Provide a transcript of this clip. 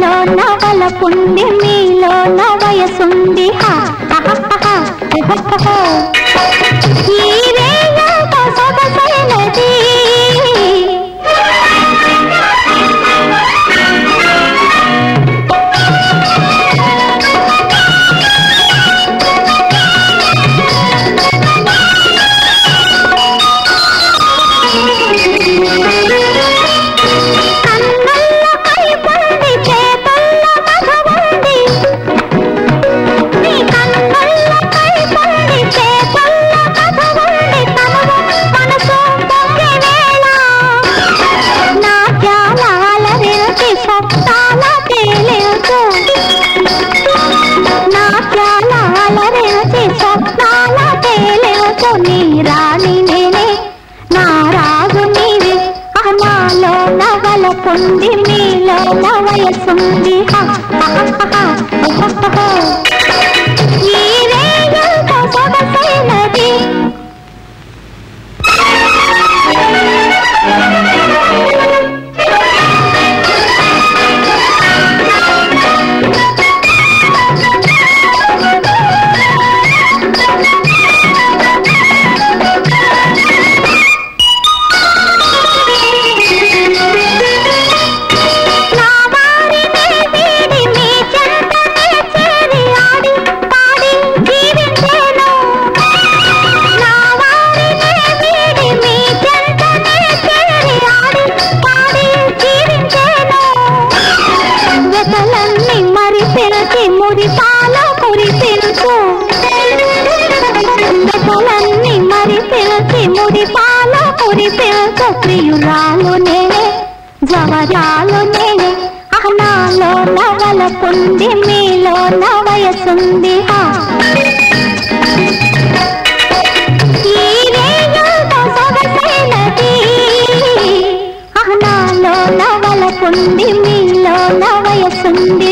మీలో నా వలపుంది మీలో నా హా హా హా హా హా. పొంది మీలో వయసుంది. కురిపాల కురిపెరుచు దశలన్నీ మరి పిలిచి మురిపాల కురిపెరుచు ప్రియురాలు నేనే జవరాలు నేనే అహనాలో నవలకుంది మీలో నవయసుంది. ఆ ఉంది మీలో నా వయసుంది